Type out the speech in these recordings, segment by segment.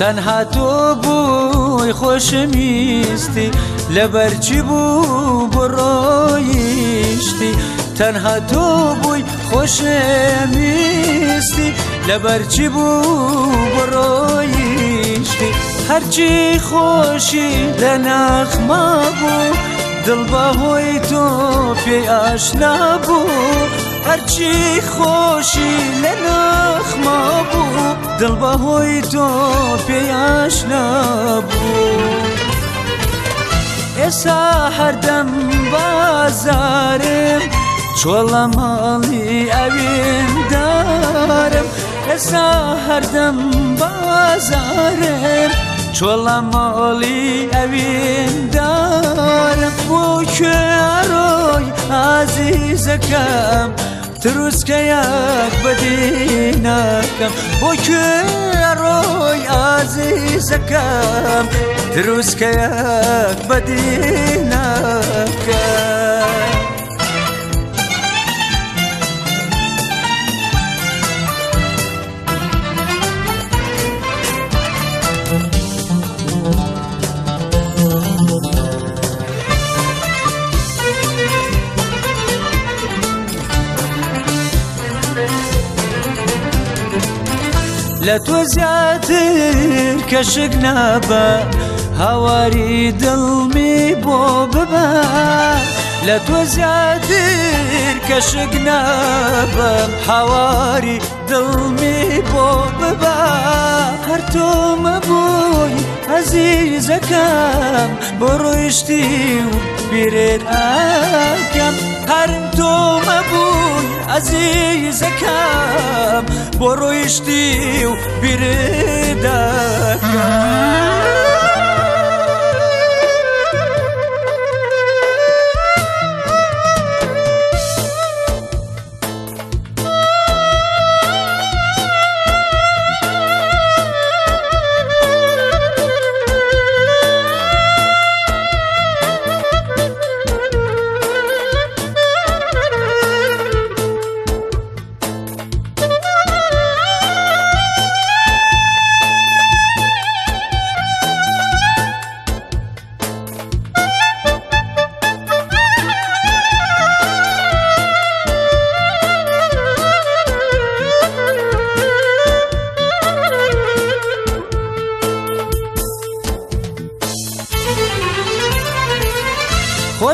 تەنها تۆ بووی خۆشەویستی لەبەرچی بوو بڕۆیشتی تەنها تۆ بووی خۆشەویستی لەبەرچی بوو بڕۆیشتی هەرچی خۆشی دەناخما بوو دڵ بەهۆی تۆ پێی ئاشنا بوو هەرچی خۆشی لەنا زەخما بوو دڵ بەهۆی تۆ پێیاشنا بوو ئێسا هەردەم بازارم چۆڵە ماڵی ئەوێندارم ئێسا هەردەم بازارم چۆڵە ماڵی ئەوێندارم بۆ کوێڕۆی ئازیزەکەم که که روی عزیز کم تروس که یک بدی نکم لە تۆ زیاتر کەشک نابە هاواری دڵمی بۆ ببە لە تۆ زیاتر کەشک نابە هاواری دڵمی بۆ ببە هەر تۆ مەبووی عزیزەکەم بۆ ڕۆیشتی و بیرێت ئاکەم هەر تۆمە عزیزکم برو اشتیو و بیری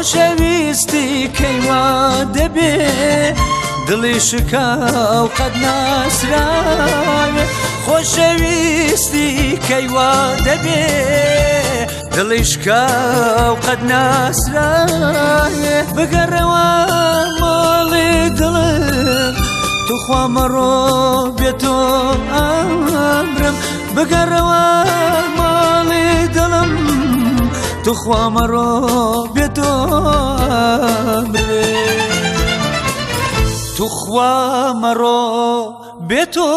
خۆشەویستی کەیوا دەبێ دڵی شکاو قەت ناسراوێ خۆشەویستی کەیوا دەبێ دڵی شکاو قەت ناسراوێ بگەڕەوە ماڵی دڵم توخوا مەڕۆ بێتۆ ئامرم بگەڕەوە ماڵی دڵم تو خوامە ڕۆ بێتۆ تو خوامە ڕۆ بێتۆ